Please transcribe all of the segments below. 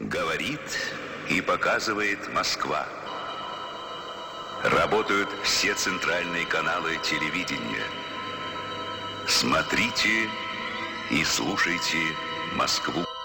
Говорит и показывает Москва. Работают все центральные каналы телевидения. Смотрите и слушайте Москву.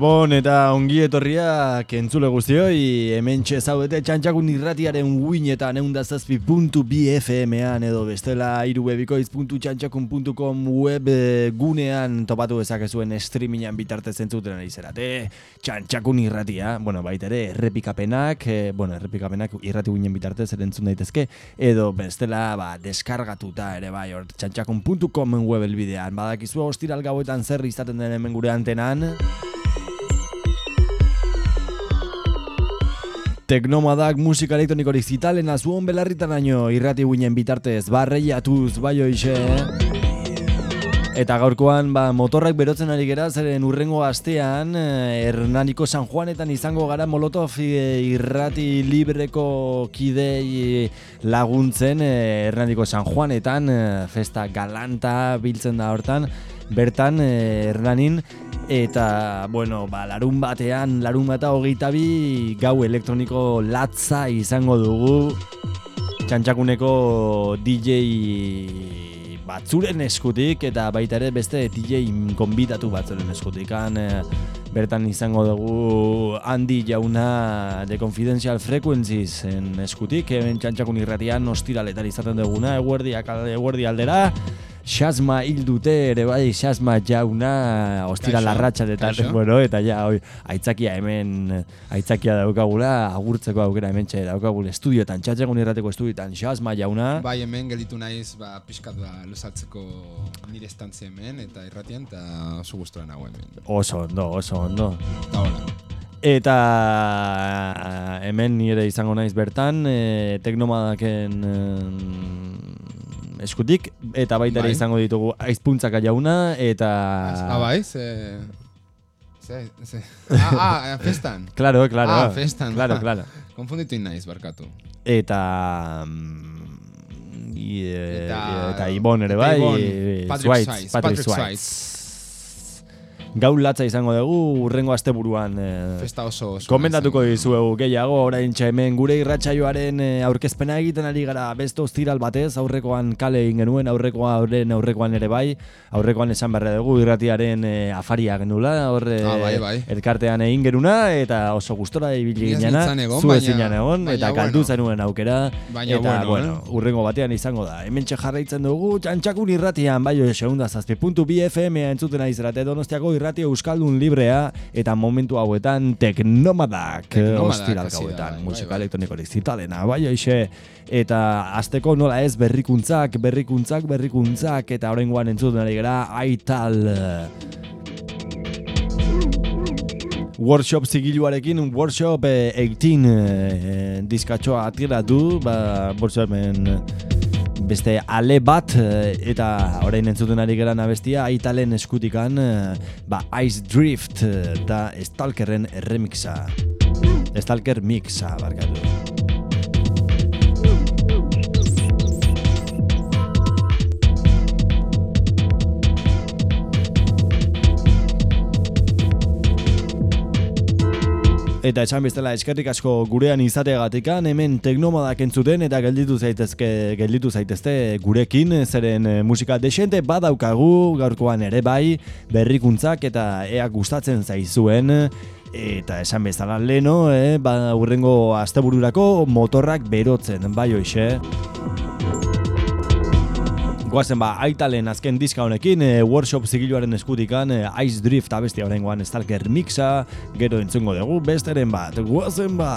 Gabon eta ongi etorria kentzule guztioi. Hemen zaudete txantxakun irratiaren uinetan eundazazpi puntu BFM-ean edo bestela irubebikoiz.txantxakun.com web eh, gunean topatu dezakezuen streamingan bitartez entzuten ari zerate txantxakun irratia, bueno baita ere errepikapenak, e, bueno errepikapenak irrati guinen bitartez erentzun daitezke edo bestela ba, deskargatuta ere bai or, txantxakun.com web elbidean badakizu hostiral gauetan zer izaten den hemen gure antenan Teknomadak musika elektronikorik zitalen azuon belarritan aino irrati guinen bitartez. Barreiatuz bai hoxe Eta gaurkoan ba, motorrak berotzen ari gera zeren urrengo astean eh, Hernaniko San Juanetan izango gara Molotov eh, irrati libreko kidei laguntzen eh, Hernaniko San Juanetan festa galanta biltzen da hortan. Bertan Hernanin eta bueno, ba, larun batean, larun bata hogeita bi gau elektroniko latza izango dugu. Txantxakuneko DJ batzuren eskutik eta baita ere beste DJ konbitatu batzuren eskutik. Eh, bertan izango dugu handi jauna de Confidential Frequencies en eskutik, hemen txantxakun irratian ostiraletan izaten duguna, eguerdiak eguerdi aldera Xasma hil dute ere bai, Xasma jauna ostira larratxa eta bueno, eta ja, oi, aitzakia hemen, aitzakia daukagula, agurtzeko aukera hemen txe daukagula estudioetan, txatxegun irrateko estudioetan, Xasma jauna. Bai, hemen gelitu naiz, ba, pixkat ba, luzaltzeko nire estantzia hemen, eta irratian, eta oso gustora nago hemen. Oso ondo, oso ondo. Eta hola. Eta hemen nire izango naiz bertan, e, teknomadaken eskutik eta baita ere bai. izango ditugu aizpuntzaka jauna eta Ah, bai, ze ze ze Ah, ah, festan. Claro, claro. Ah, festan. Claro, claro. Konfunditu naiz barkatu. Eta mm, eta, eta Ibon ere bai, Patrick Swites, Patrick Swites gau latza izango dugu urrengo asteburuan e, Festa oso, oso Komendatuko dizuegu. gehiago orain hemen gure irratsaioaren e, aurkezpena egiten ari gara beste ostiral batez. Aurrekoan kale egin genuen aurrekoa horren aurrekoan ere bai. Aurrekoan esan berre dugu irratiaren e, afaria genula horre ah, bai, bai. elkartean egin geruna eta oso gustora ibili ginena. zu ezinan egon eta kaldu zenuen aukera. Baina, eta bueno, bueno, eh? urrengo batean izango da. Hemen jarraitzen dugu txantxakun irratian bai segunda zazpi puntu BFM entzuten ari zerate donostiako irrati euskaldun librea eta momentu hauetan teknomadak ostiral gauetan bai, musika bai, elektroniko digitalena bai aixe. Eta azteko nola ez berrikuntzak berrikuntzak berrikuntzak eta oraingoan entzuten ari gara aital. Workshop zigiluarekin, Workshop 18 eh, eh, diskatxoa atira du, ba, hemen beste ale bat eh, eta orain entzuten ari geran abestia aitalen eskutikan eh, ba Ice Drift eta Stalkerren remixa Stalker mixa barkatu Eta esan bezala eskerrik asko gurean izateagatikan hemen teknomodak entzuten eta gelditu zaitezke gelditu zaitezte gurekin zeren eh, musika desente badaukagu gaurkoan ere bai berrikuntzak eta ea gustatzen zaizuen. Eta esan bezala leno eh, ba, urrengo astebururako motorrak berotzen bai hoxe Goazen ba, aitalen azken diska honekin, e, workshop zigiluaren eskudikan, e, Ice Drift abestia horrengoan Stalker Mixa, gero entzungo dugu, besteren bat, goazen ba!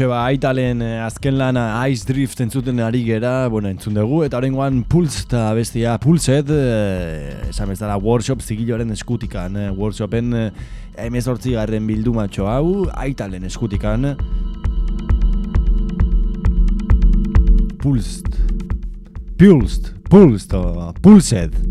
Hortxe ba, aitalen eh, azken lana Ice Drift entzuten ari gera, bueno, entzun dugu, eta horrengoan Pulse eta bestia Pulsed, eh, esan bezala workshop zigilloaren eskutikan, eh, workshopen eh, emezortzi garren bildumatxo hau, aitalen eskutikan. Pulsed, Pulsed, Pulsed, Pulsed.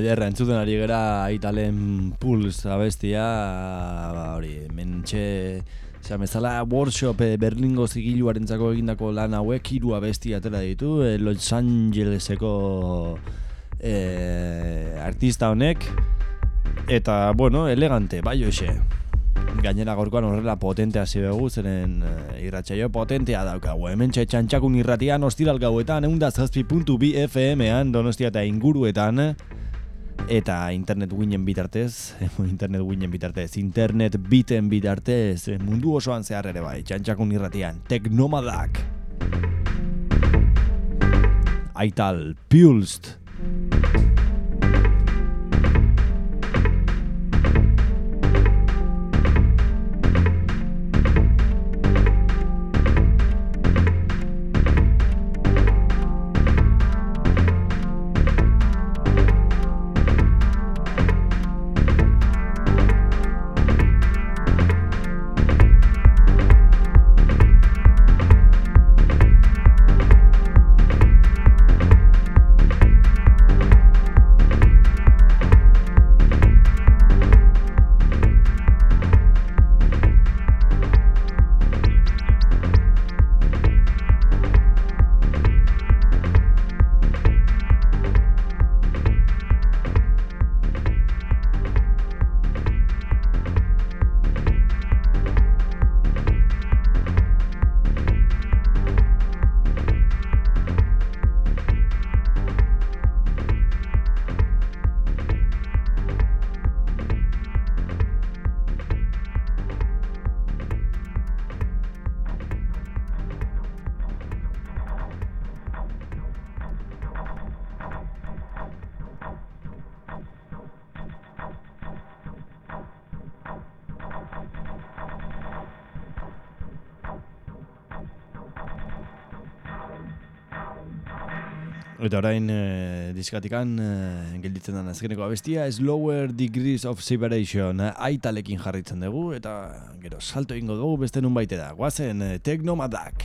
Ederra entzuten ari gera Aitalen Puls abestia, ba, hori, mentxe, Osea, bezala workshop eh, Berlingo zigiluarentzako egindako lan hauek hiru abesti atera ditu, eh, Los Angeleseko eh, artista honek eta bueno, elegante, bai hoxe. Gainera gorkoan horrela potentea dugu, zeren eh, irratsaio potentea daukagu. Hementxe txantxakun irratian ostiral gauetan, eunda zazpi.bi FM-ean, donostia eta inguruetan, eta internet winen bitartez, internet winen bitartez, internet biten bitartez, mundu osoan zehar ere bai, txantxakun irratian, teknomadak. Aital, Pulst. Orain e, diskatikan e, gelditzen den azkeneko abestia Slower Degrees of Separation eh, aitalekin jarritzen dugu eta gero salto ingo dugu beste nun baite da guazen e, Teknomadak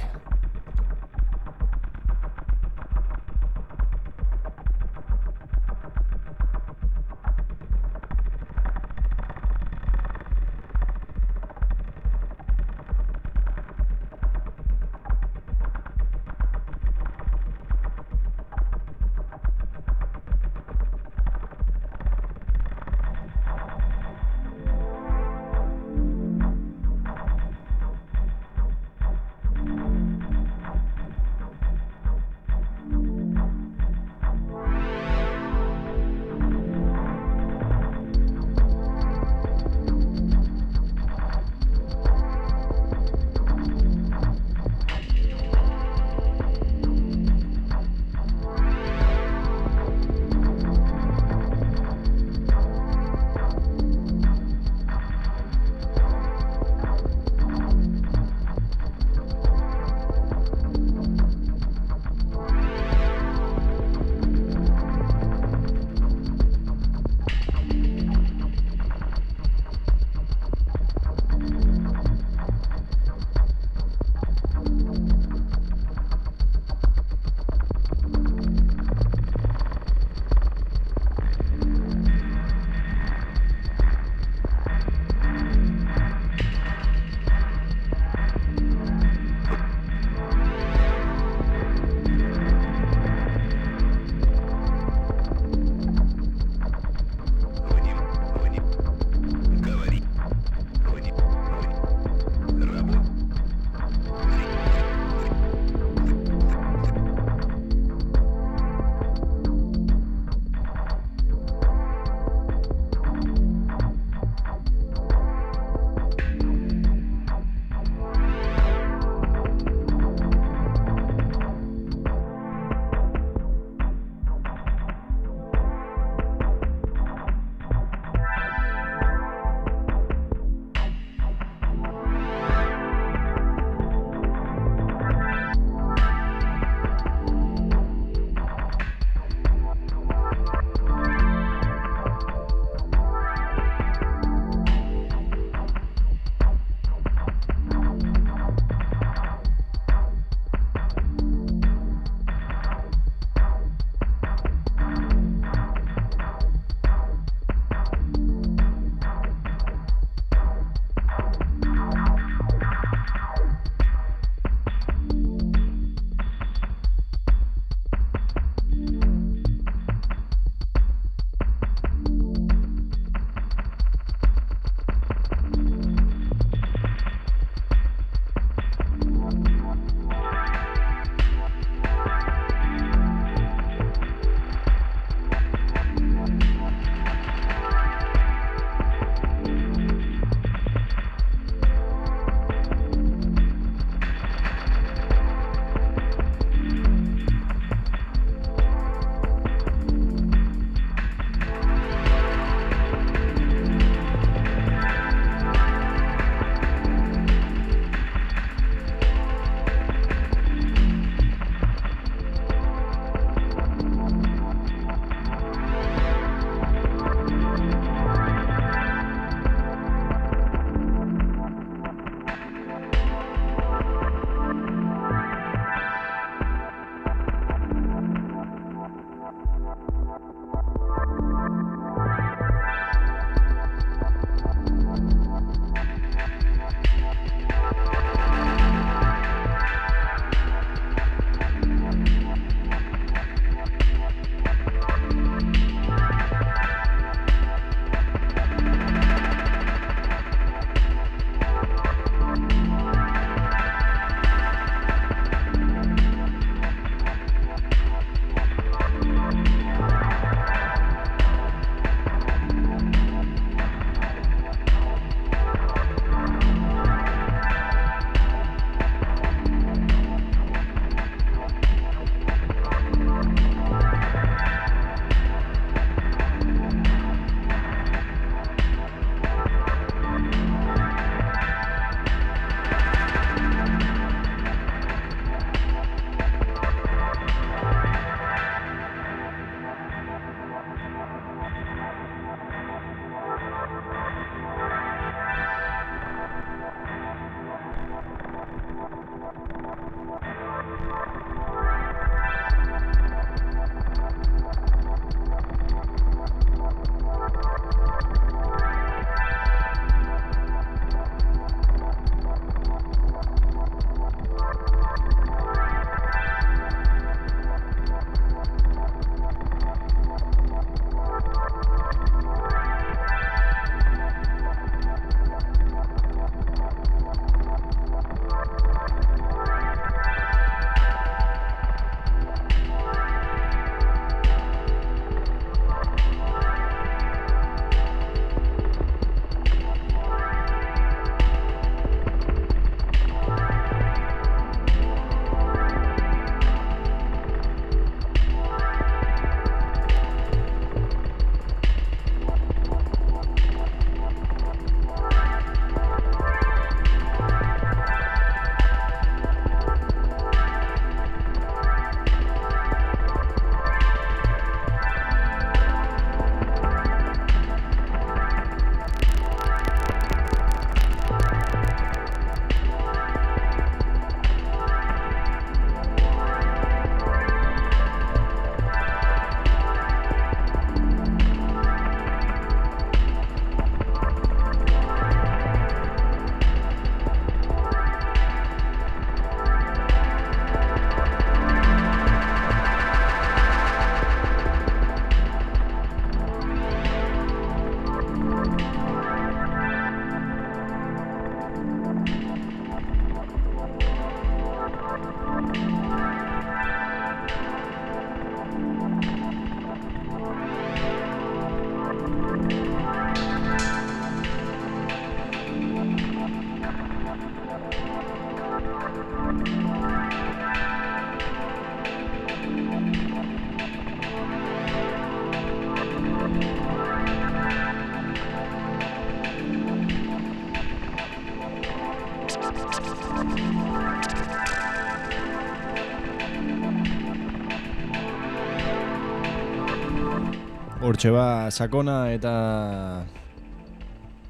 ba, sakona eta...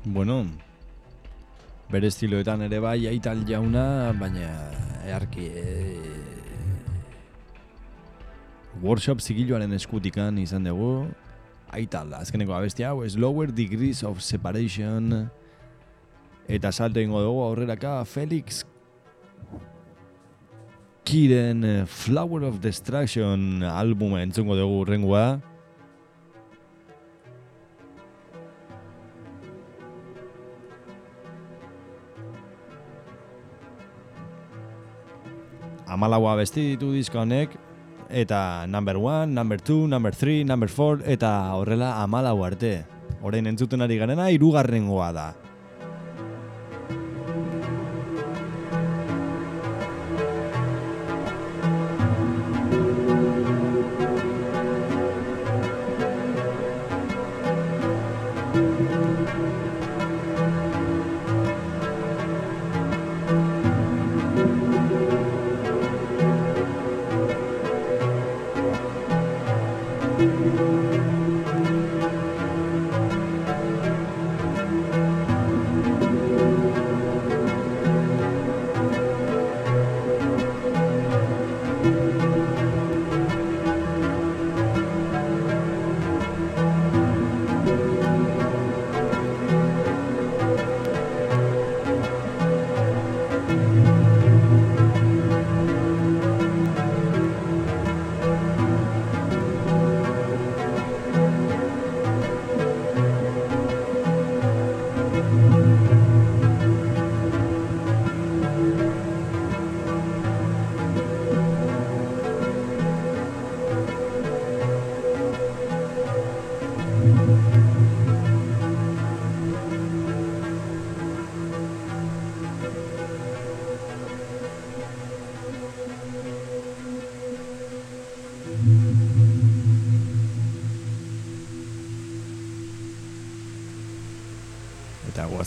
Bueno, bere estiloetan ere bai aital jauna, baina earki... E... Workshop zigiloaren eskutikan izan dugu, aital, azkeneko abestia hau, Slower Degrees of Separation, eta salto ingo dugu aurreraka Felix Kiren Flower of Destruction albuma entzungo dugu urrengoa. Amalaua besti ditu disko honek eta number one, number two, number three, number four eta horrela amalau arte. Orain entzuten ari garena hirugarrengoa da.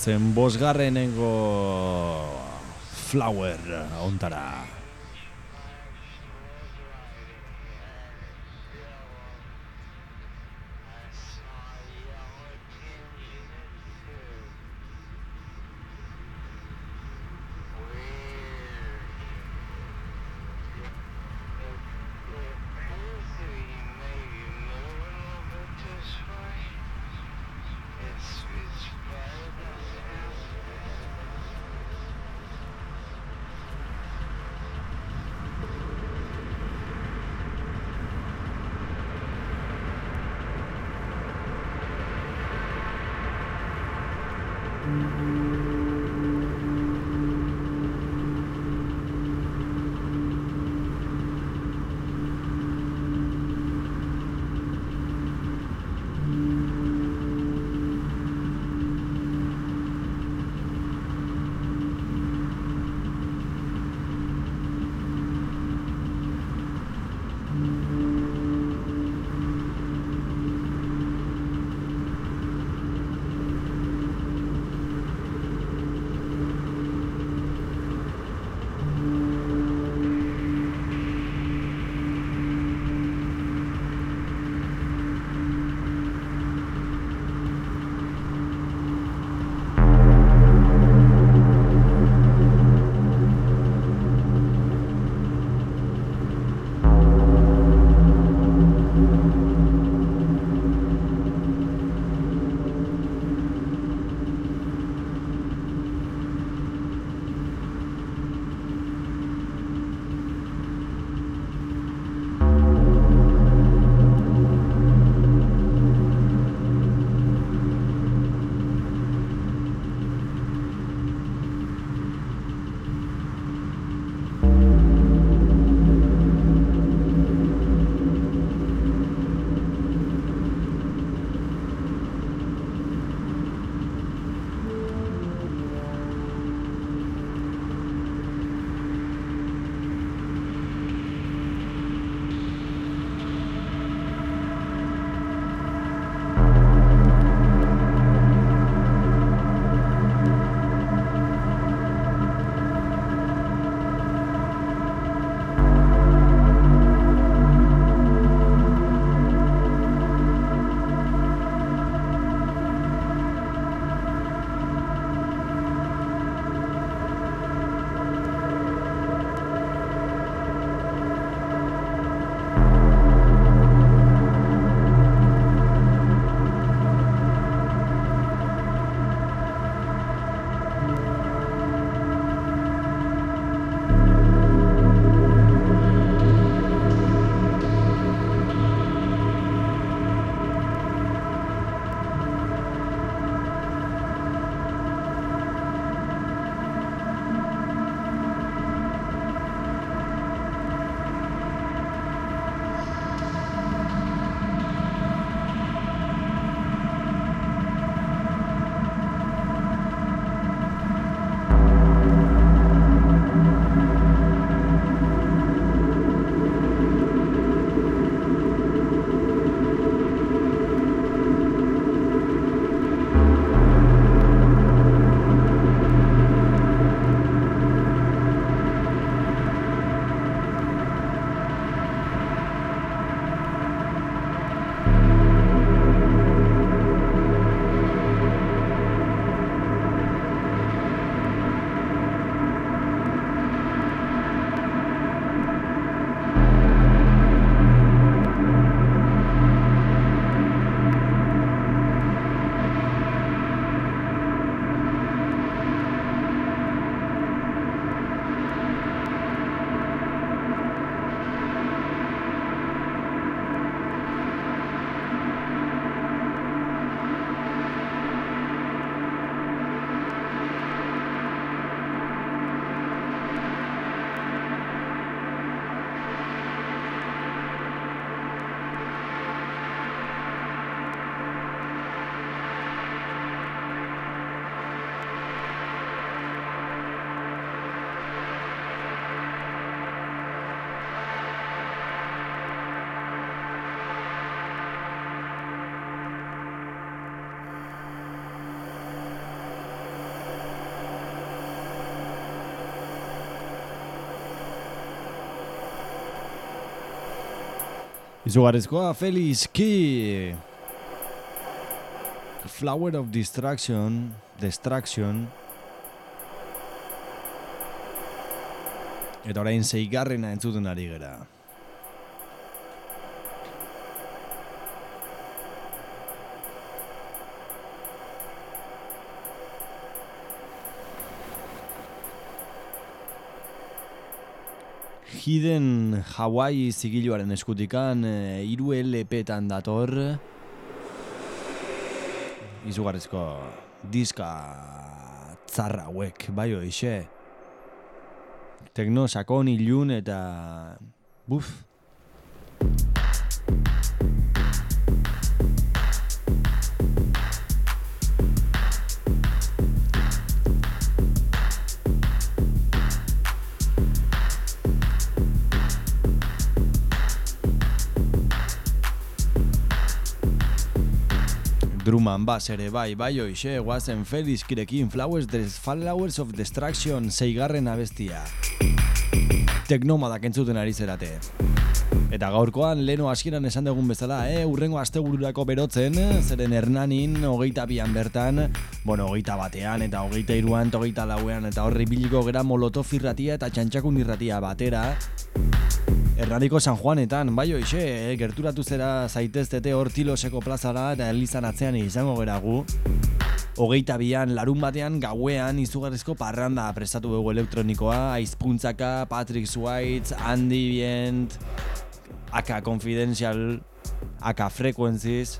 Guazen bosgarrenengo flower ontara. Izugarrizkoa, Felix Ki Flower of Distraction Distraction. Eta orain zeigarrena entzuten ari gera Hidden Hawaii zigiluaren eskutikan e, iru LP-tan dator. Izugarrizko diska tzarra hauek, bai hoixe tekno sakon ilun eta buf Druman bas ere bai, bai hoixe, guazen Felix kirekin Flowers, the Flowers of Destruction, zeigarren abestia. Teknomadak entzuten ari zerate. Eta gaurkoan, leno hasieran esan dugun bezala, eh? urrengo astebururako berotzen, zeren hernanin, hogeita bian bertan, bueno, hogeita batean, eta hogeita iruan, eta hogeita lauean, eta horri biliko gera molotov irratia eta txantxakun irratia batera, Hernaniko San Juanetan, bai hoxe, eh? gerturatu zera zaiteztete hor tiloseko plazara eta elizan atzean izango geragu. Hogeita bian, larun batean, gauean, izugarrizko parranda prestatu dugu elektronikoa, aizpuntzaka, Patrick Swites, Andy Bient, Aka Confidential, Aka Frequencies,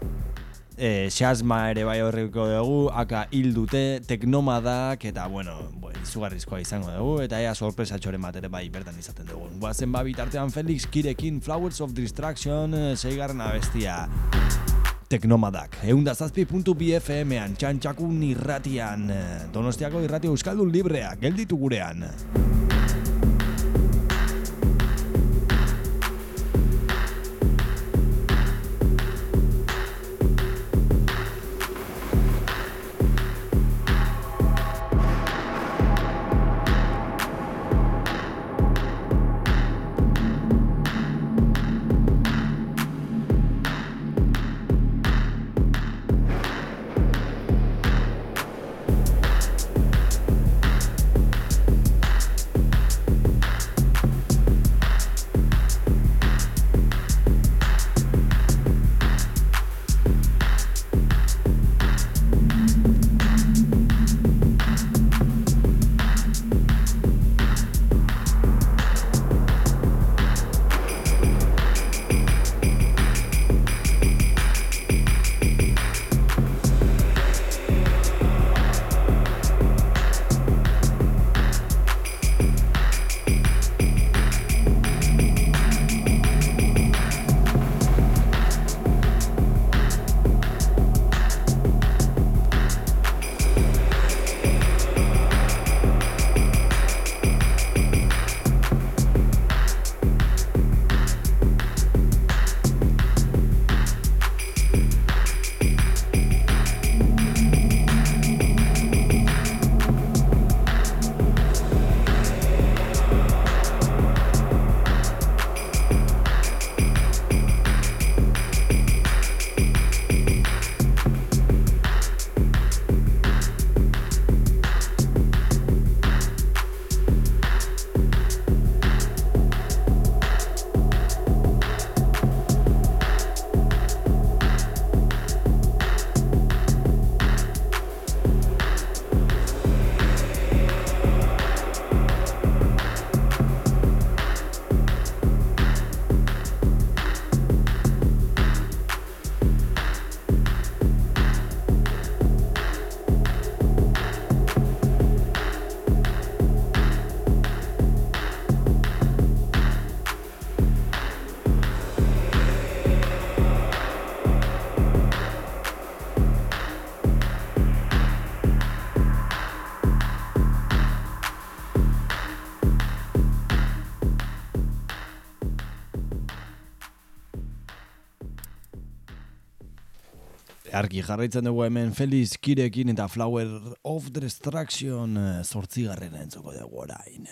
e, Xasma ere bai horreko dugu, Aka hil dute, Teknomadak, eta bueno, izugarrizkoa izango dugu, eta ea sorpresatxoren bat ere bai bertan izaten dugu. Guazen ba bitartean Felix Kirekin, Flowers of Distraction, seigarren abestia. Teknomadak, eundazazpi.bfm-an, txantxakun irratian, donostiako irrati euskaldun librea, gelditu gurean. Jarraitzen dugu hemen Felix Kirekin eta Flower of Destruction eh, entzuko dugu orain.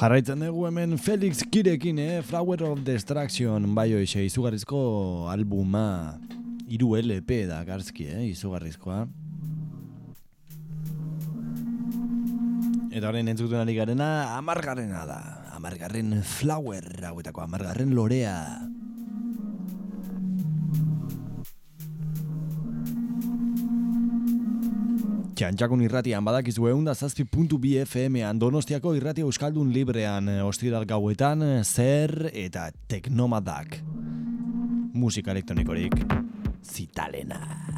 Jarraitzen dugu hemen Felix Kirekin, eh? Flower of Destruction, bai hoxe, izugarrizko albuma, iru LP da garzki, eh? izugarrizkoa. Eta horrein entzutuen ari garena, amargarrena da. Amargarren flower, hauetako amargarren lorea. Txantxakun irratian badakizu egun da zazpi puntu bi FM-an irratia Euskaldun librean eh, ostiral gauetan eh, zer eta teknomadak musika elektronikorik zitalena.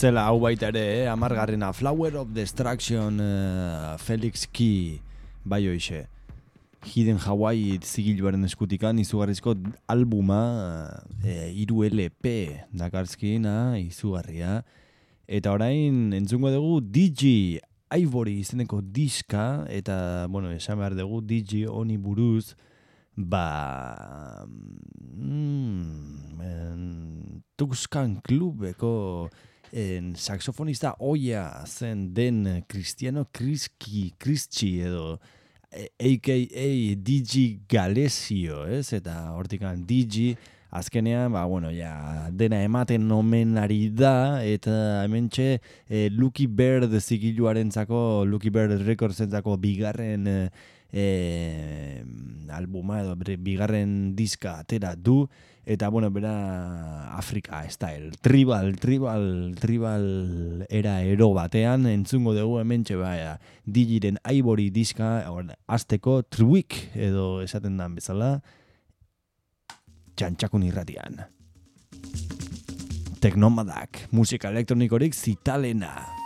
Itzela hau baita ere, eh? amargarrena Flower of Destruction uh, Felix Key bai hoixe. Hidden Hawaii zigiluaren eskutikan izugarrizko albuma e, iru LP dakartzkina izugarria. Eta orain entzungo dugu Digi Ivory izeneko diska eta, bueno, esan behar dugu Digi honi buruz ba mm, en, Tuxkan klubeko en, saxofonista oia zen den Cristiano Kriski, Kristsi edo a.k.a. Digi Galesio, ez? Eta hortikan Digi, azkenean, ba, bueno, ja, dena ematen omen ari da, eta hemen txe, e, Lucky Bird zigiluaren zako, Lucky Bird Records zako bigarren e, albuma edo bigarren diska atera du, eta bueno, bera Afrika style, tribal, tribal, tribal era ero batean, entzungo dugu hemen txe baia, digiren Ivory diska, azteko Triwik edo esaten dan bezala, txantxakun irratian. Teknomadak, musika elektronikorik zitalena.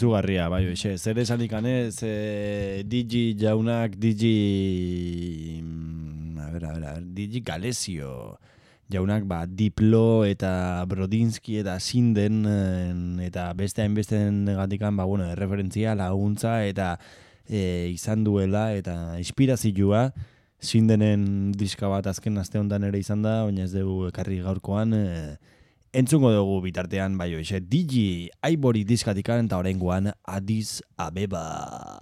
Izugarria, bai, oixe. Zer esan ikanez, e, Digi jaunak, Digi... mm, A ber, a ber, a ber, Digi Galesio jaunak, ba, Diplo eta Brodinski eta Sinden en, eta beste hainbesten gatikan, ba, bueno, referentzia, laguntza eta e, izan duela eta inspirazioa Sindenen diska bat azken aste honetan ere izan da, baina ez dugu ekarri gaurkoan, e, Entzungo dugu bitartean bai hoxe Digi Ivory diskatikan eta oraingoan Addis Abeba.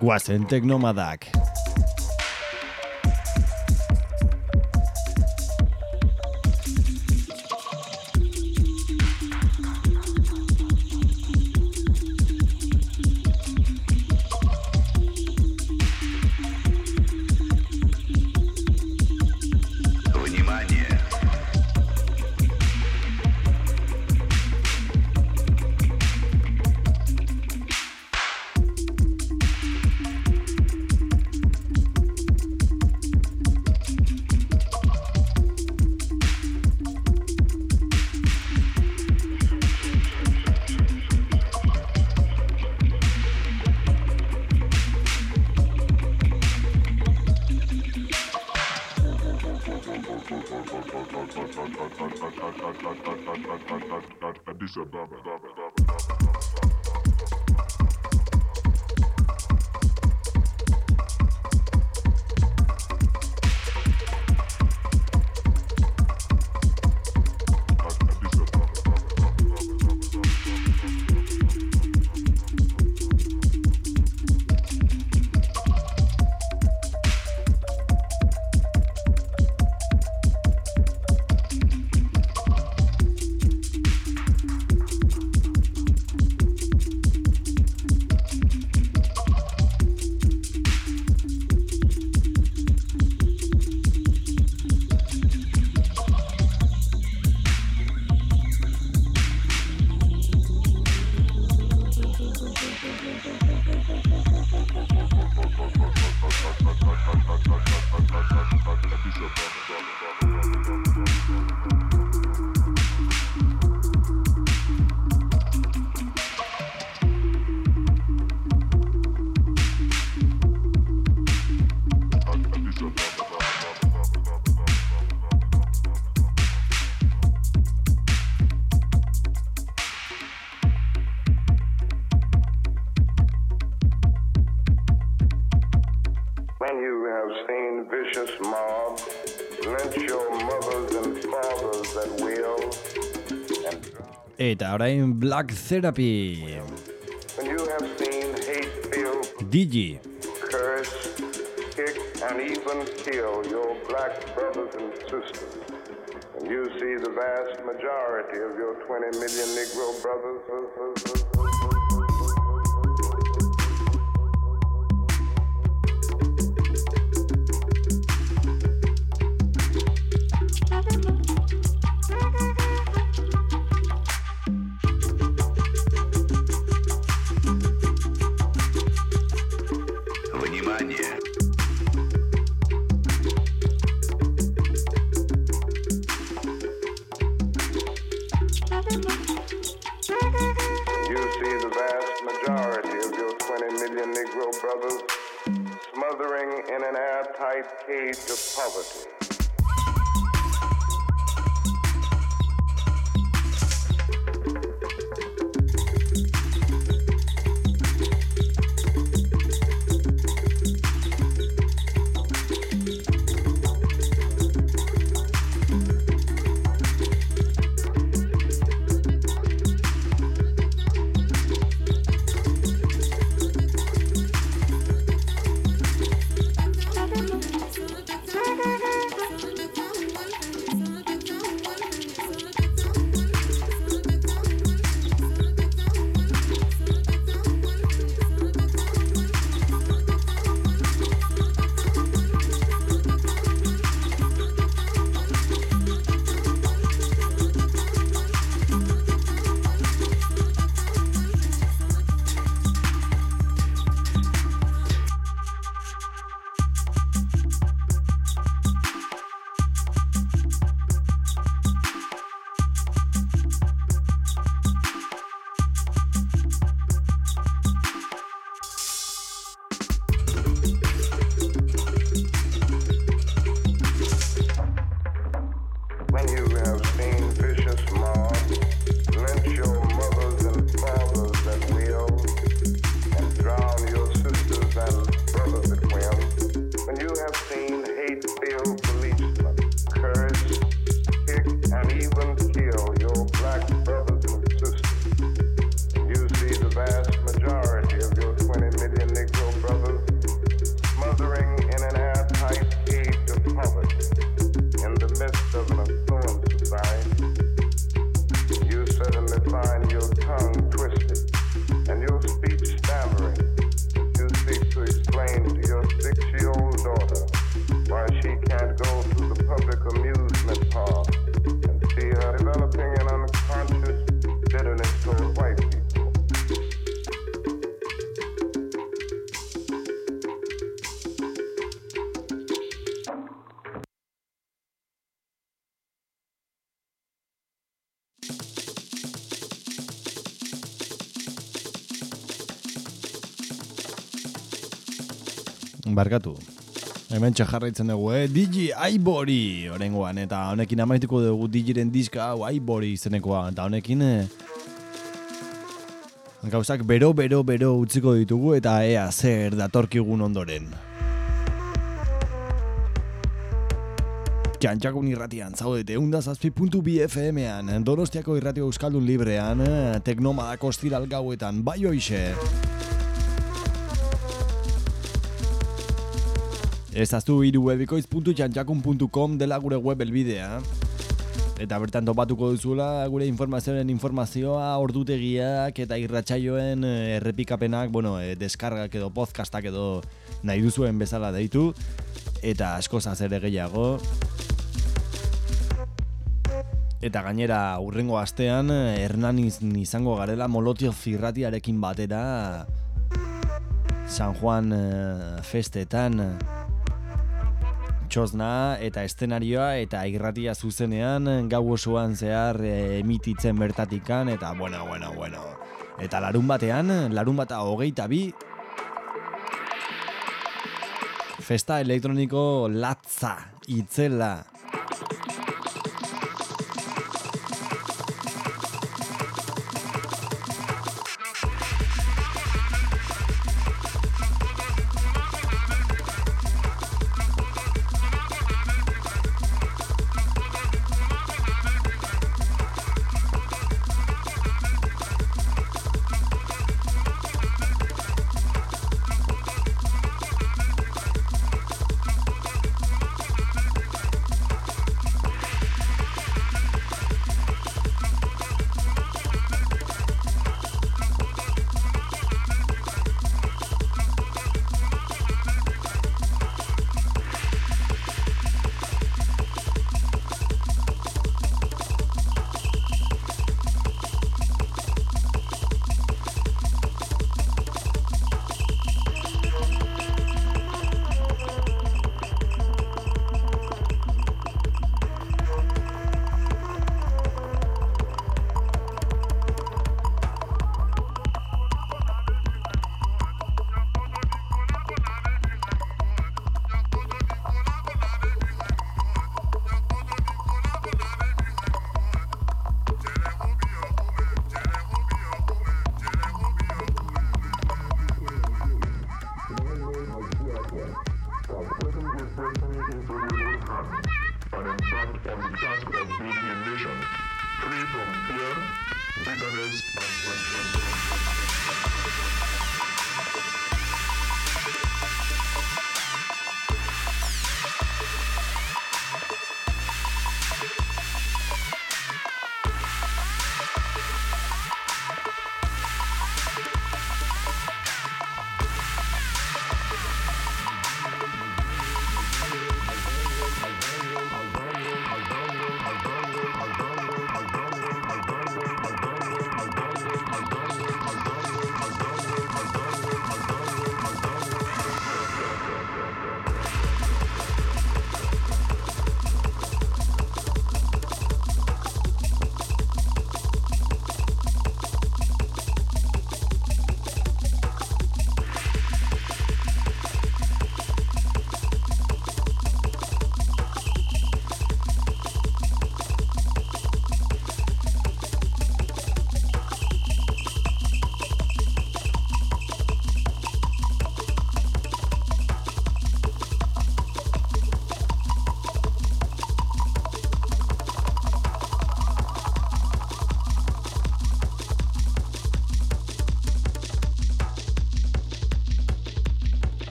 Guazen teknomadak. Eta orain Black Therapy. when you have seen hate-filled Digi. curse, kick, and even kill your black brothers and sisters, and you see the vast majority of your 20 million Negro brothers. Barkatu. Hemen jarraitzen dugu, eh? Digi Ivory orengoan, eta honekin amaituko dugu Digiren diska hau Ivory izenekoa, eta honekin eh, gauzak bero, bero, bero utziko ditugu, eta ea zer datorkigun ondoren. Txantxakun irratian, zaudete, undazazpi.bi FM-ean, Donostiako irratio Euskaldun librean, eh, teknomadak ostiral gauetan, bai hoixe. Ezaztu irubebikoiz.txantxakun.com dela gure web elbidea. Eta bertan topatuko duzuela gure informazioen informazioa, ordutegiak eta irratsaioen eh, errepikapenak, bueno, eh, deskargak edo podcastak edo nahi duzuen bezala deitu. Eta asko ere gehiago. Eta gainera urrengo astean eh, Hernan iz- izango garela Molotio zirratiarekin batera San Juan festetan txosna eta estenarioa eta irratia zuzenean gau osoan zehar eh, emititzen bertatikan eta bueno, bueno, bueno. Eta larun batean, larun bata hogeita bi, festa elektroniko latza, itzela.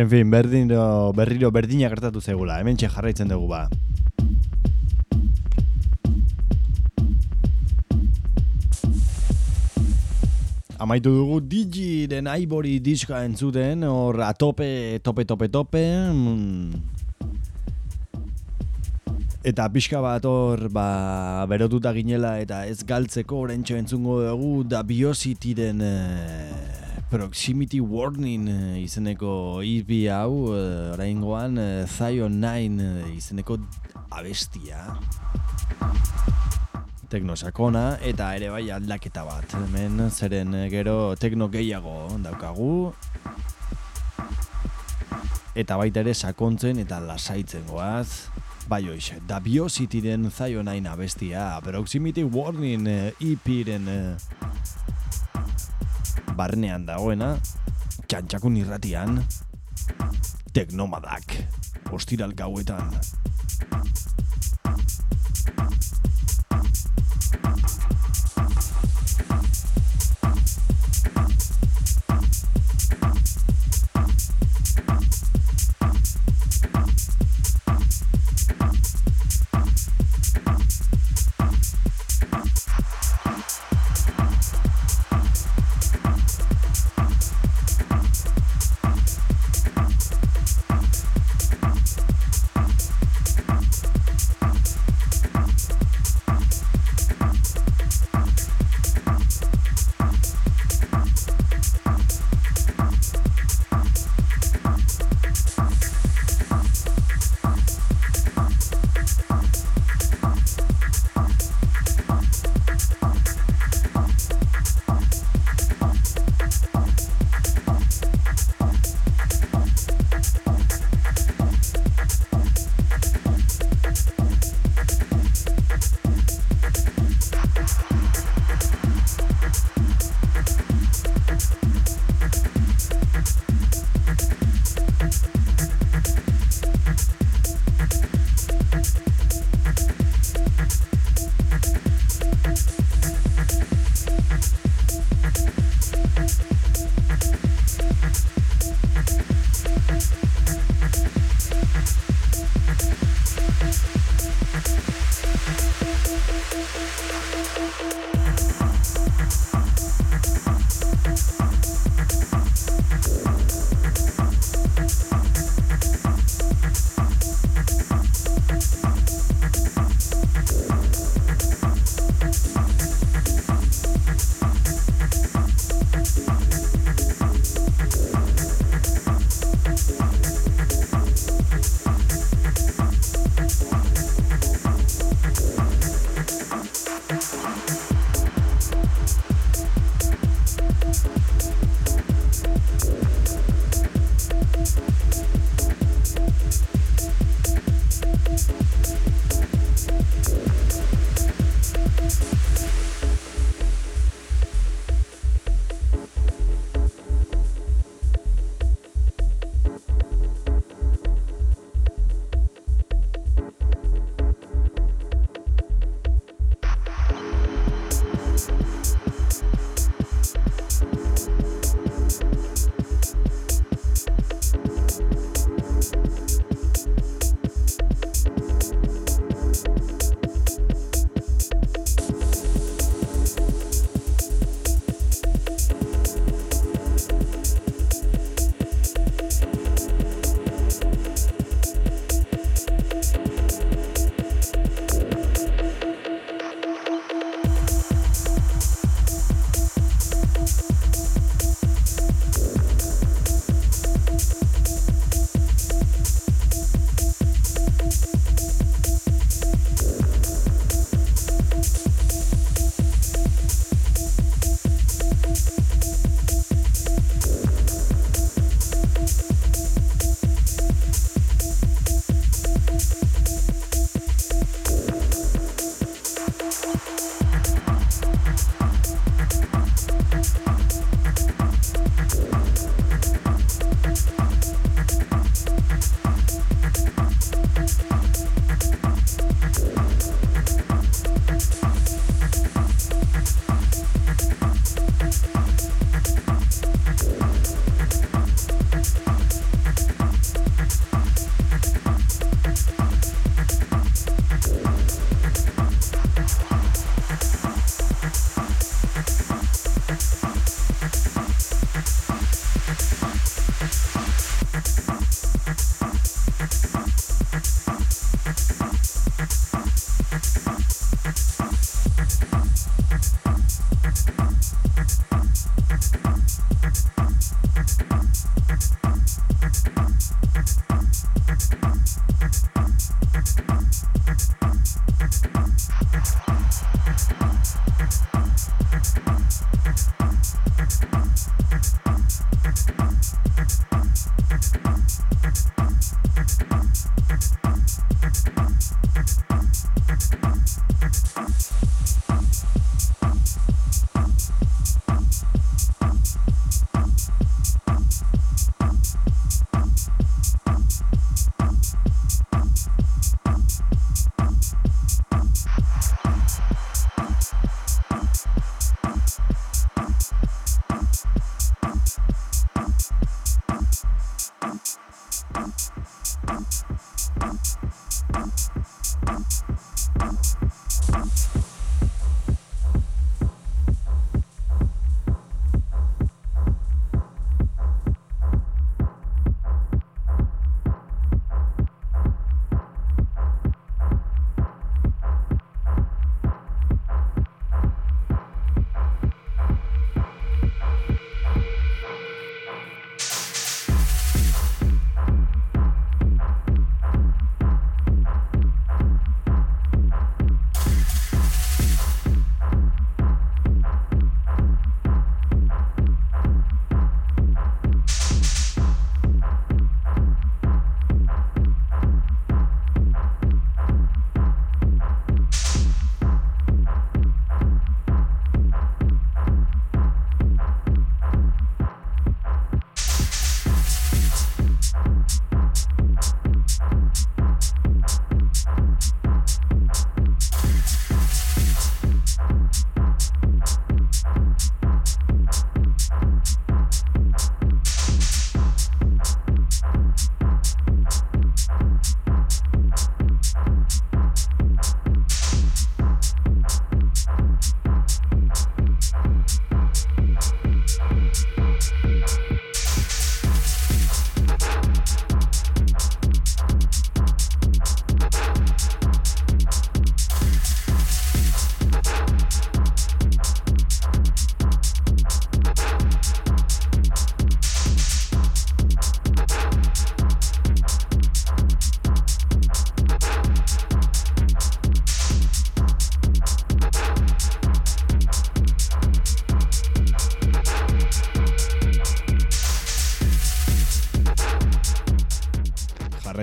En fin, berdino, berriro berdina gertatu zegula, hemen jarraitzen dugu ba. Amaitu dugu Digiren Ivory diska entzuten, hor atope, tope, tope, tope. Mm. Eta pixka bat hor, ba, berotuta ginela eta ez galtzeko orentxo entzungo dugu da Biosityren eh, Proximity Warning eh, izeneko EP hau, eh, oraingoan eh, Zion 9 eh, izeneko abestia. Tekno sakona eta ere bai aldaketa bat. Hemen zeren gero tekno gehiago daukagu. Eta baita ere sakontzen eta lasaitzen goaz. Bai hoxe, da Biosityren Zion 9 abestia, Proximity Warning EP-ren barnean dagoena, txantxakun irratian, teknomadak, ostiral gauetan.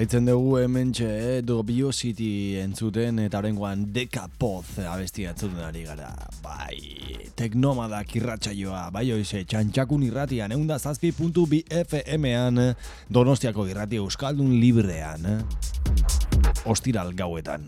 Jarraitzen dugu hemen txe, eh? Dobio City entzuten eta horrengoan Dekapoz abestia entzuten ari gara. Bai, teknomadak irratsaioa, bai oize, txantxakun irratian, eunda zazpi puntu bi FM-ean, donostiako irrati euskaldun librean, ostiral gauetan.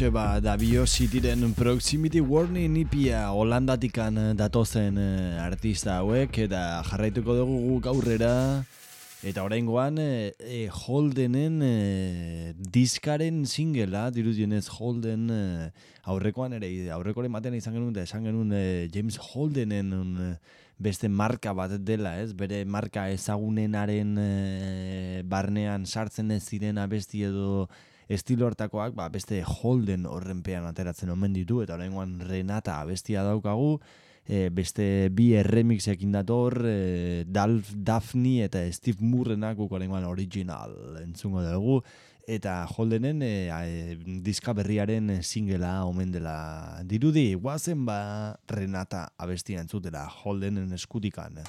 Hortxe ba, da Cityren Proximity Warning ipia Holandatikan datozen eh, artista hauek, eta jarraituko dugu guk aurrera, eta oraingoan e, Holdenen e, diskaren singela, dirudienez Holden e, aurrekoan ere, aurrekoaren batean izan genuen, eta esan genuen e, James Holdenen un, beste marka bat dela, ez? Bere marka ezagunenaren e, barnean sartzen ez ziren abesti edo estilo hartakoak, ba, beste Holden horrenpean ateratzen omen ditu, eta oraingoan Renata abestia daukagu, e, beste bi erremixekin dator, e, Dalf, Daphne eta Steve Murrenak guk oraingoan original entzungo dugu, eta Holdenen e, e, diska berriaren singela omen dela dirudi, guazen ba Renata abestia entzutela Holdenen eskutikan.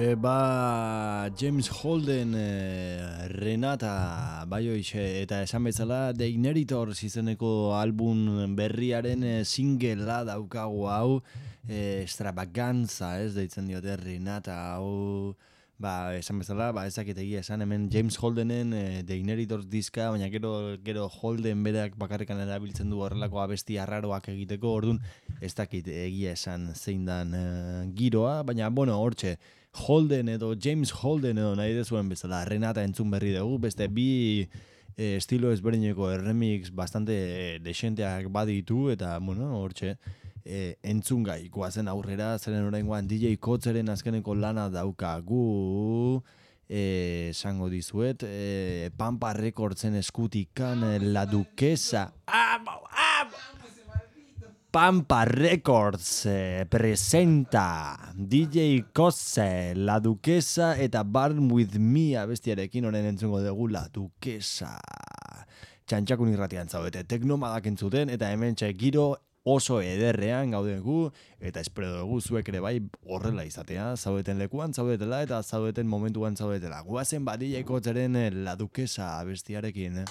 Hortxe, ba, James Holden, eh, Renata, bai hoxe, eta esan bezala, The Inheritors izeneko album berriaren eh, singlea daukagu hau, eh, extravaganza, ez, deitzen diote Renata, hau, ba, esan bezala, ba, ezakit egia esan, hemen James Holdenen eh, The Inheritors diska, baina gero, gero Holden berak bakarrikan erabiltzen du horrelako abesti arraroak egiteko, orduan, ez dakit egia esan zein dan eh, giroa, baina, bueno, hortxe, Holden edo James Holden edo nahi dezuen bezala, Renata entzun berri dugu, beste bi eh, estilo ezberdineko remix bastante eh, desenteak baditu, eta, bueno, hortxe, e, entzun gai, goazen aurrera, zeren oraingoan DJ Kotzeren azkeneko lana daukagu, e, esango dizuet, e, Pampa Recordsen eskutikan e, La Duquesa, amo, amo! Pampa Records eh, presenta DJ Kotze, La Duquesa eta Burn With Me abestiarekin oren entzungo dugu La Duquesa. Txantxakun irratian zaudete, teknomadak entzuten eta hemen giro oso ederrean gauden gu eta espero dugu zuek ere bai horrela izatea, zaudeten lekuan zaudetela eta zaudeten momentuan zaudetela. Guazen badileko zeren eh, La Duquesa abestiarekin, eh?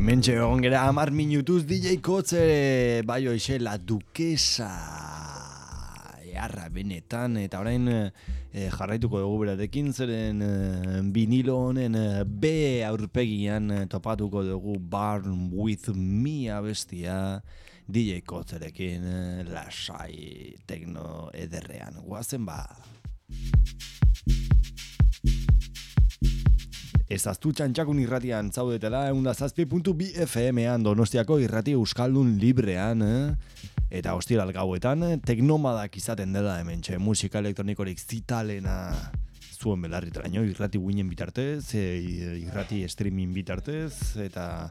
Hemen egon gera amar minutuz DJ Kotze bai hoxe la dukesa Earra benetan eta orain eh, jarraituko dugu berarekin zeren eh, vinilo honen eh, B aurpegian topatuko dugu Barn With Me abestia DJ Kotzerekin lasai tekno ederrean. Guazen ba Ez aztu txantxakun irratian zaudetela eunda zazpi.bi FM-ean donostiako irrati euskaldun librean, eh? Eta hostiral gauetan, eh, teknomadak izaten dela hemen txe, musika elektronikorik zitalena zuen belarritaraino, irrati guinen bitartez, e, irrati streaming bitartez, eta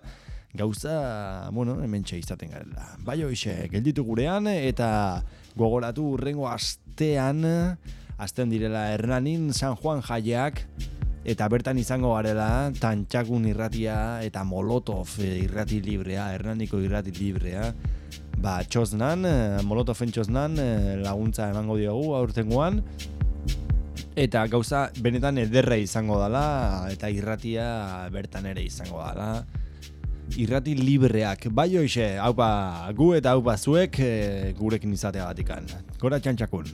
gauza, bueno, hemen txe izaten garela. Bai hoxe, gelditu gurean, eta gogoratu urrengo astean, asten direla Hernanin San Juan jaiak, eta bertan izango garela tantxakun irratia eta molotov eh, irrati librea, hernaniko irrati librea. Ba txosnan, eh, molotofen txosnan eh, laguntza emango diogu aurtengoan. Eta gauza benetan ederra izango dela eta irratia bertan ere izango dela irrati libreak. Bai hoxe, haupa gu eta haupa zuek gurekin izatea batikan gora txantxakun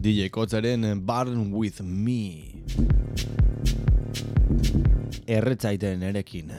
DJ Kotzaren Barn With Me. Erretzaiten erekin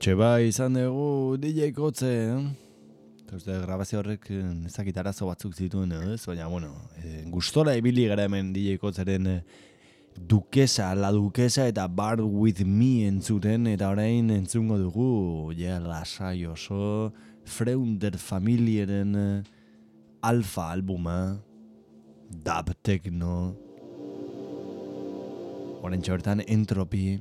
Hortxe bai izan dugu DJ Kotze, eh? Eta grabazio horrek eh, ezakit arazo batzuk zituen, ez? Baina, bueno, eh, gustora ibili gara hemen DJ Kotzeren eh, Dukesa, la Dukesa eta Bar With Me entzuten, eta orain entzungo dugu, ja, lasai oso, Freunder Familiaren eh, Alfa albuma, Dub Techno, orain bertan Entropy,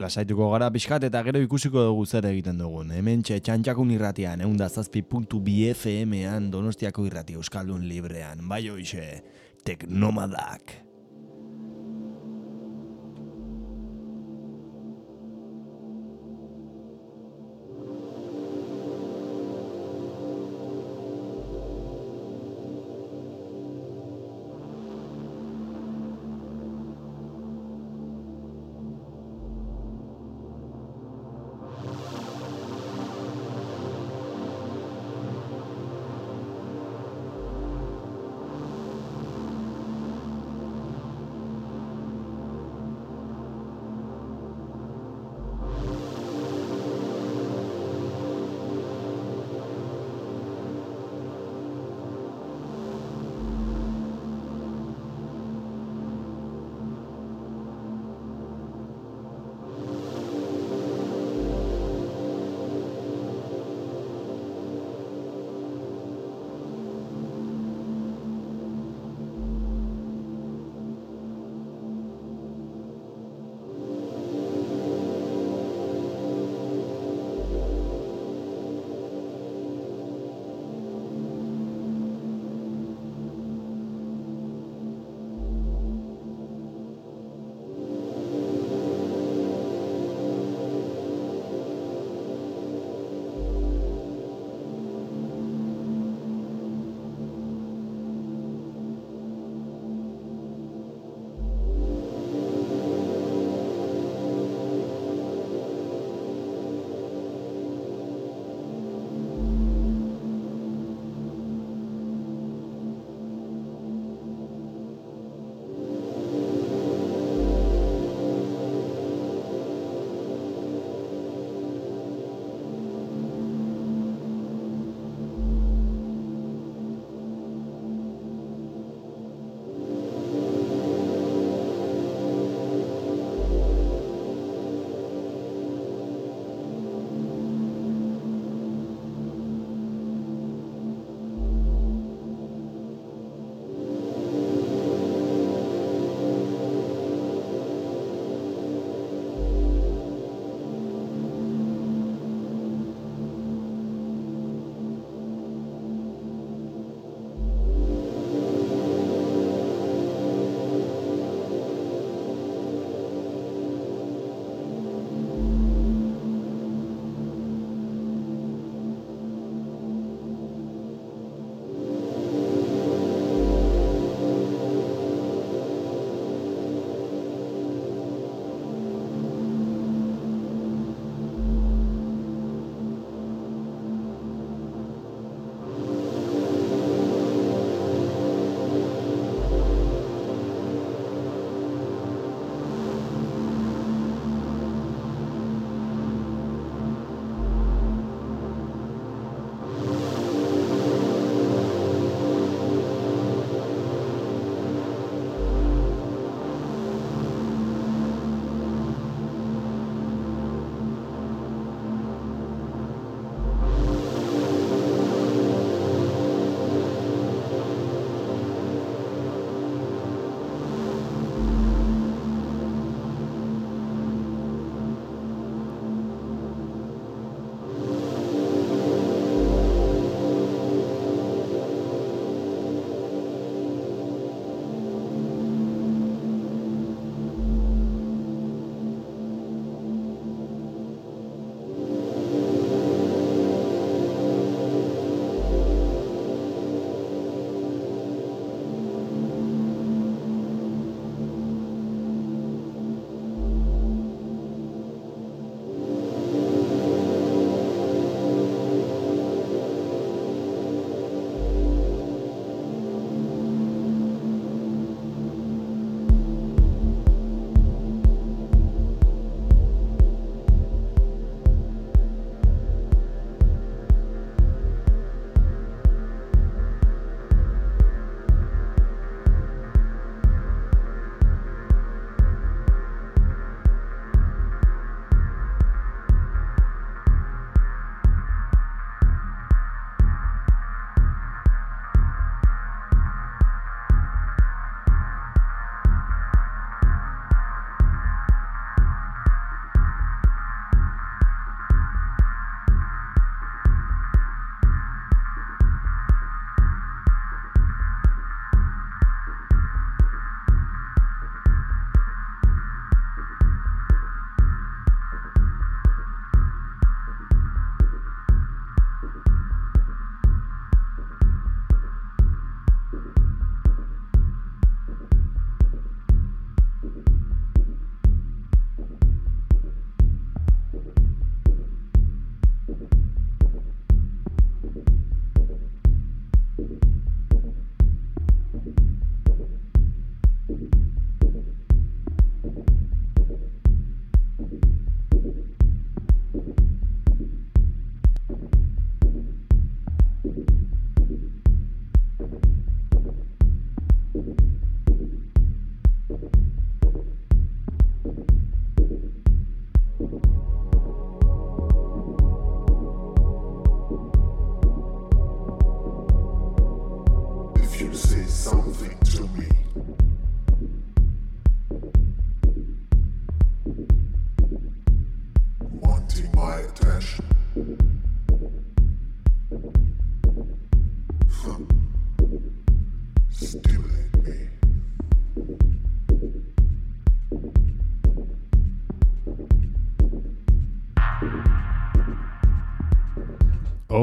Lasaituko gara pixkat eta gero ikusiko dugu zer egiten dugun. Hemen txantxakun irratian, egun da BFM-ean donostiako irrati euskaldun librean. Bai hoxe, teknomadak.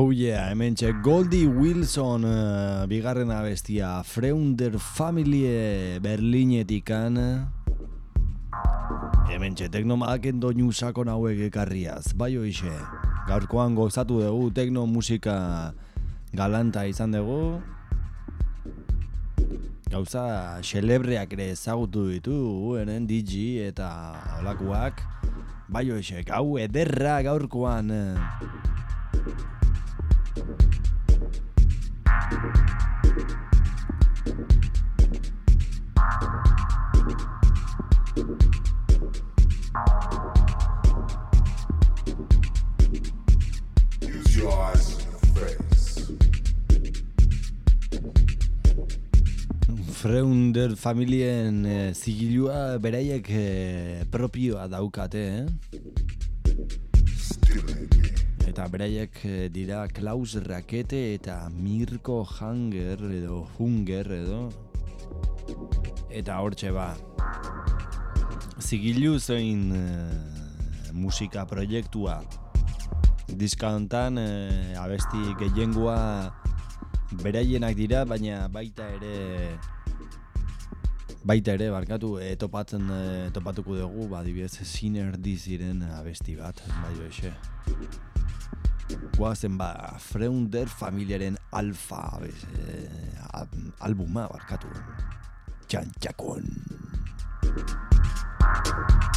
Oh yeah, hemen txe. Goldie Wilson uh, bigarren abestia. Freunder Family Berlinetikan Hemen txe teknomaken doinu sakon hauek ekarriaz, bai hoixe Gaurkoan gozatu dugu tekno musika galanta izan dugu. Gauza xelebreak ere ezagutu ditu, eren DJ eta olakuak. Bai hoixe, gau ederra gaurkoan Freunder familien e, zigilua beraiek e, propioa daukate, eh? Eta beraiek e, dira Klaus Rakete eta Mirko Hanger edo Hunger edo Eta hortxe ba Zigilu zein e, musika proiektua Diska hontan e, abesti gehiengoa beraienak dira, baina baita ere baita ere barkatu e, topatzen e, topatuko dugu ba adibidez Synergy ziren abesti bat bai hoxe. Guazen ba Freunder familiaren alfa abes, e, al- albuma barkatu. Txantxakon. yeah,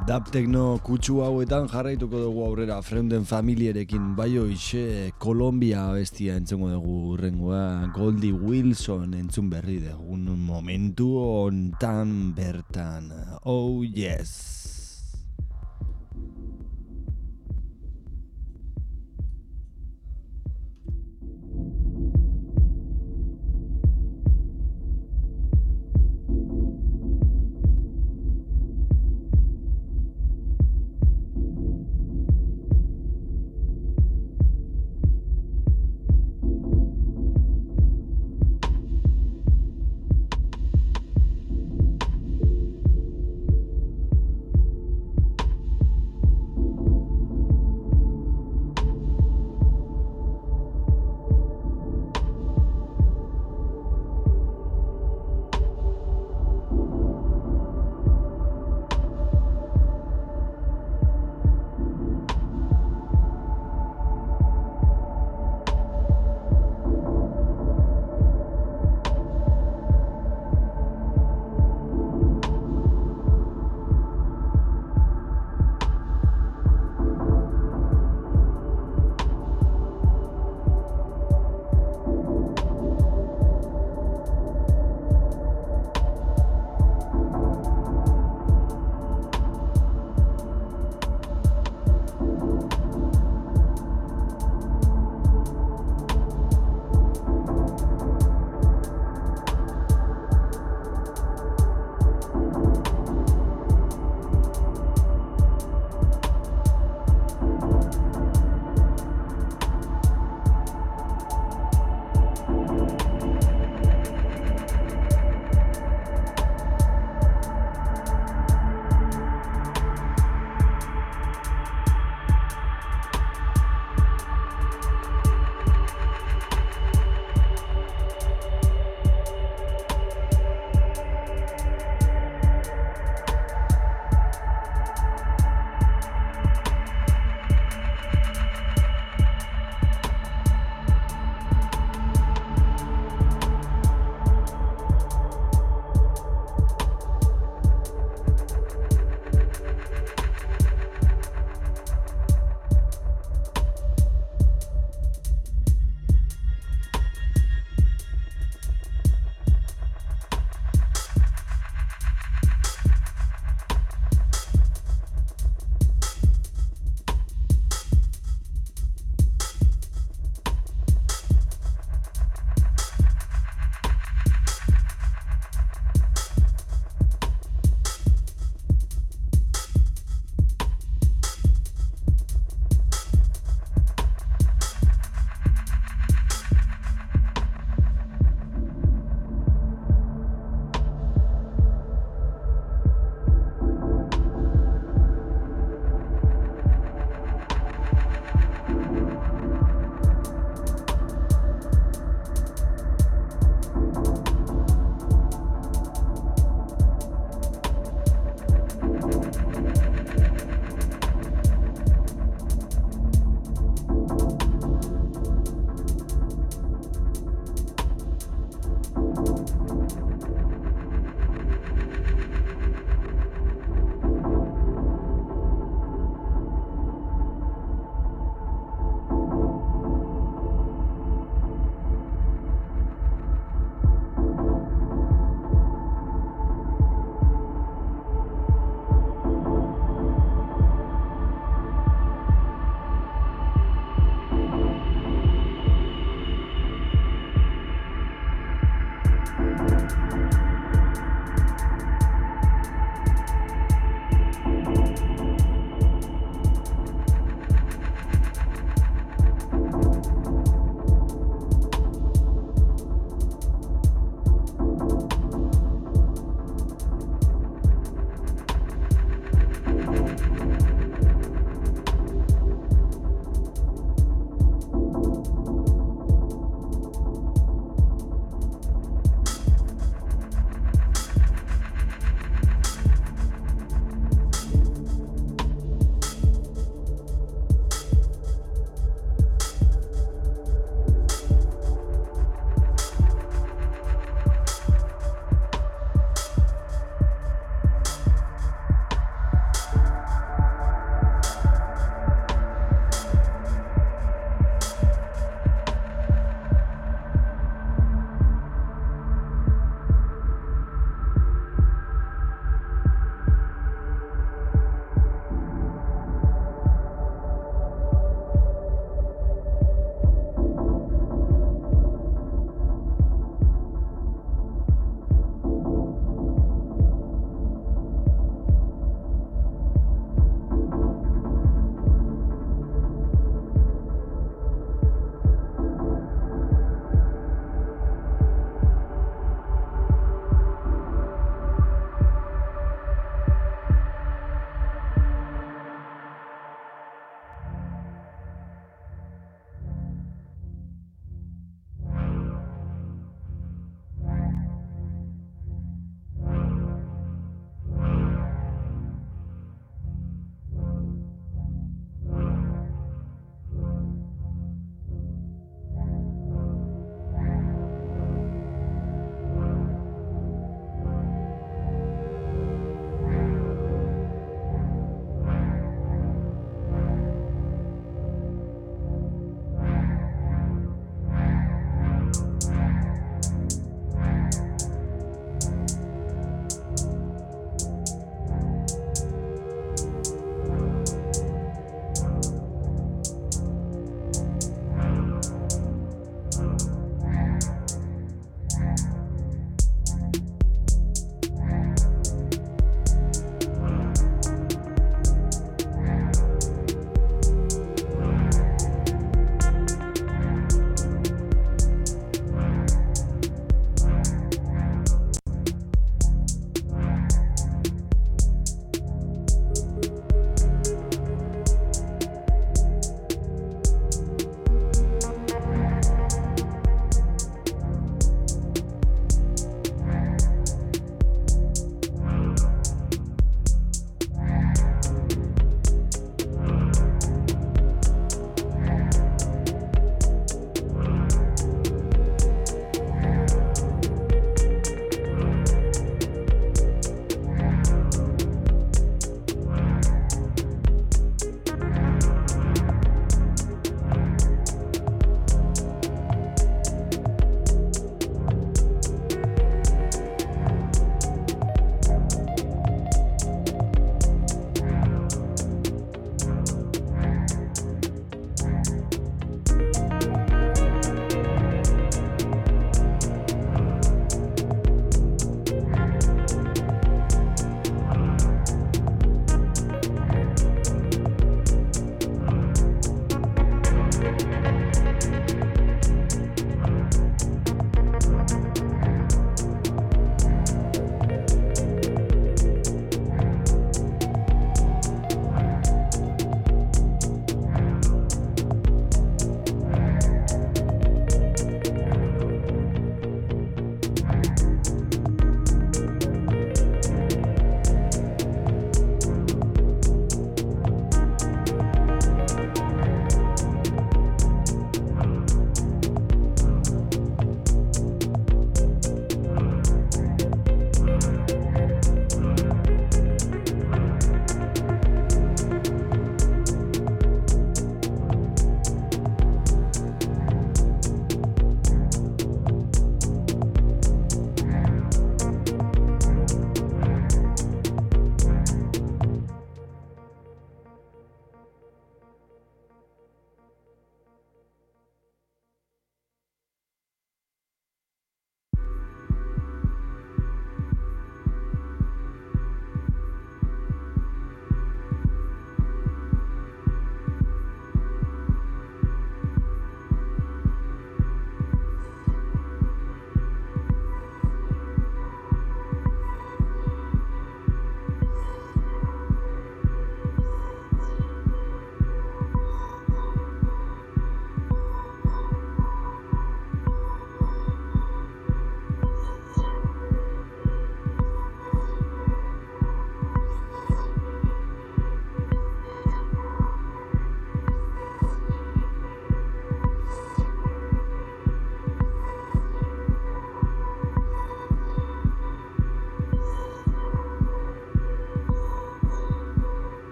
dab tekno kutsu hauetan jarraituko dugu aurrera Freunden familierekin bai hoxe Kolombia bestia entzungo dugu urrengoa Goldie Wilson entzun berri dugun momentu ontan bertan. Oh yes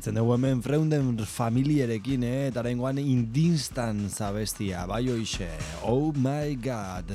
Jarraitzen dugu hemen freunden familiarekin, eh? Eta rengoan indinstan zabestia, bai hoxe, oh my god.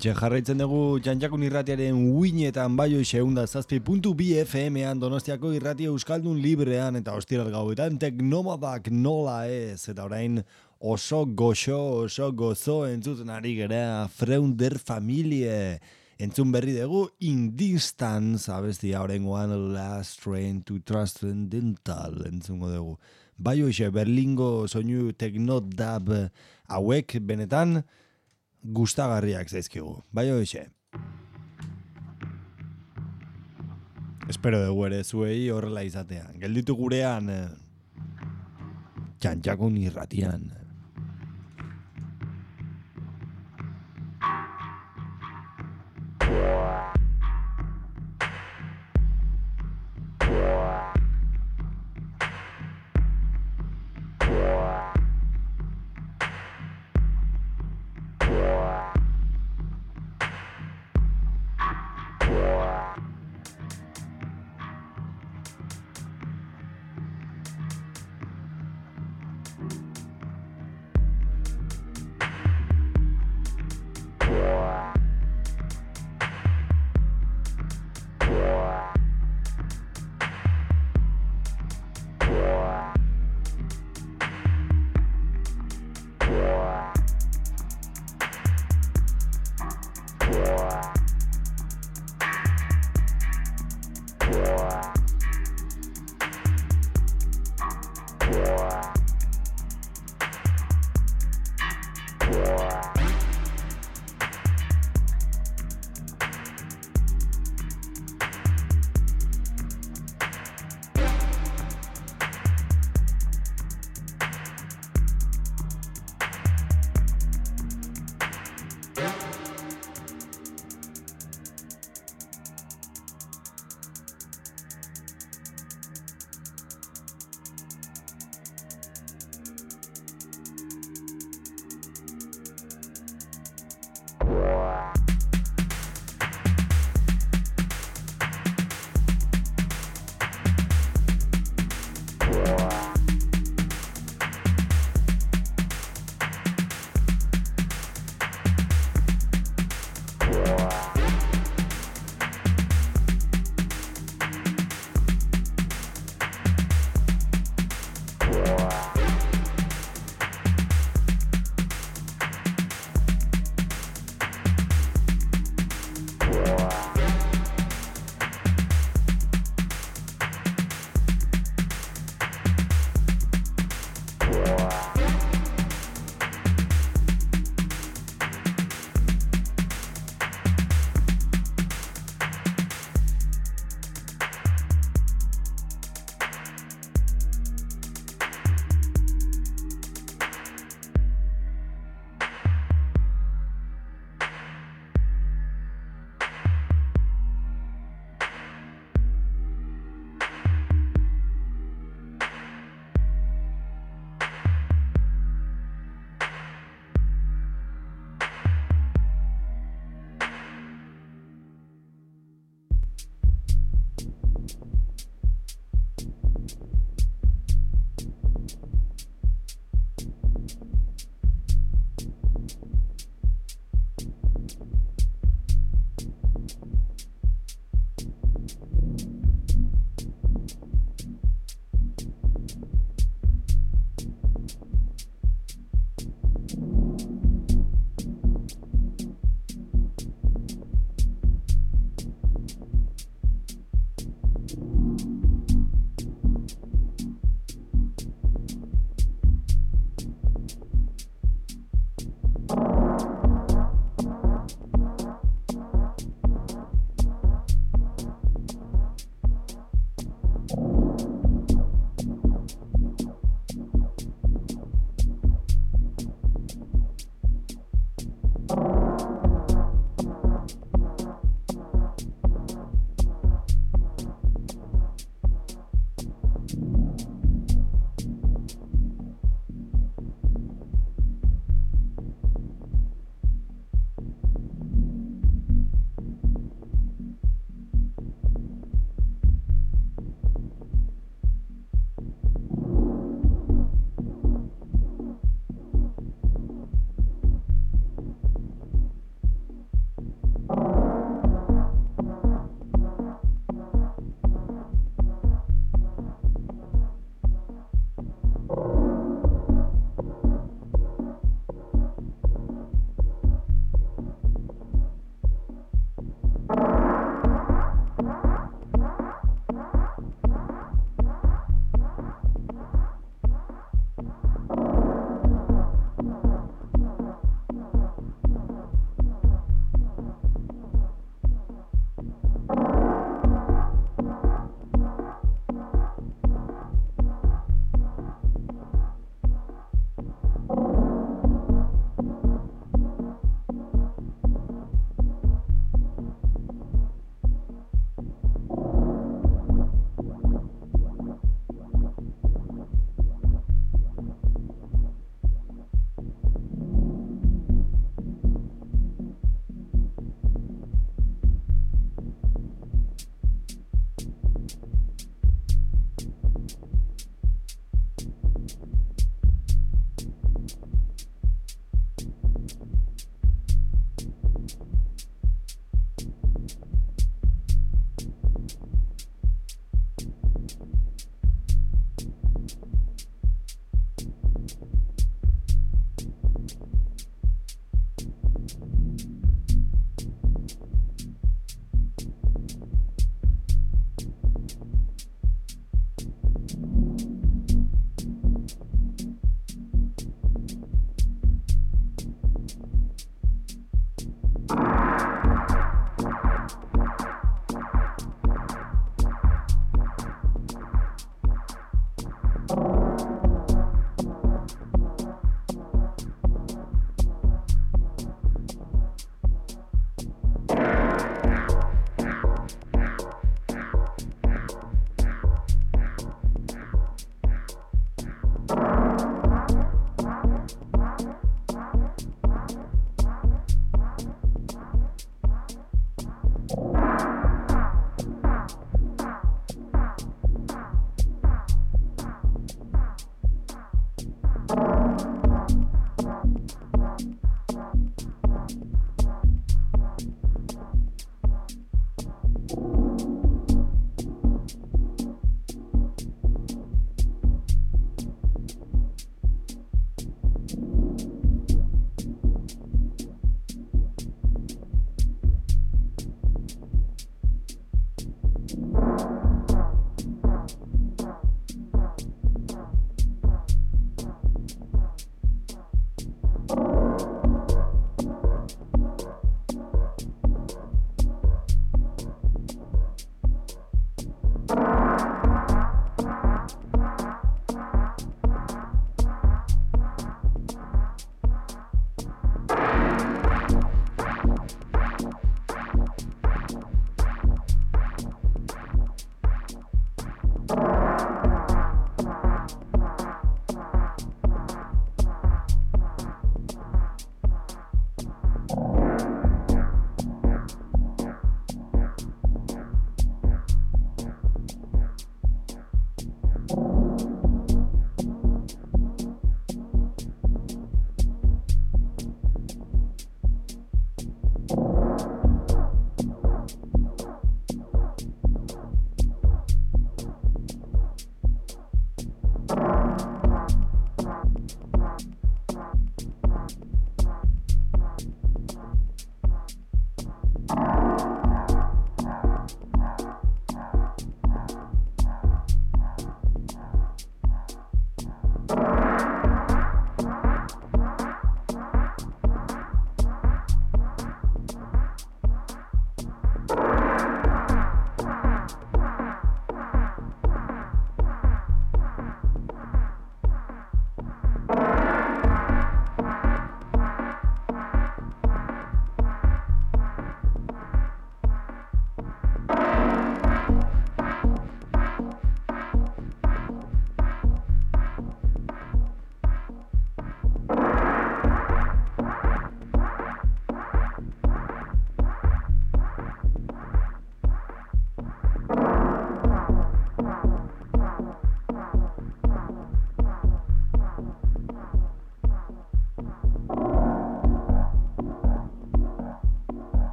Hementxe jarraitzen dugu Jantjakun irratiaren uinetan baio seunda zazpi puntu bi FM-ean Donostiako irrati Euskaldun librean eta hostiral gauetan teknomodak nola ez eta orain oso goxo, oso gozo entzuten ari gara freunder familie. Entzun berri dugu indistan zabestia horrengoan last train to transcendental entzungo dugu. Bai hoxe Berlingo soinu teknodab hauek benetan gustagarriak zaizkigu. Bai hoxe. Espero dugu ere zuei horrela izatea. Gelditu gurean eh, txantxakun irratian. Wow.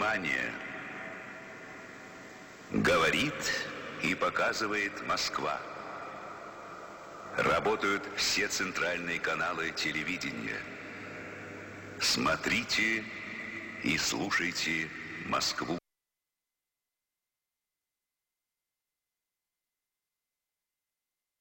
Внимание! Говорит и показывает Москва. Работают все центральные каналы телевидения. Смотрите и слушайте Москву.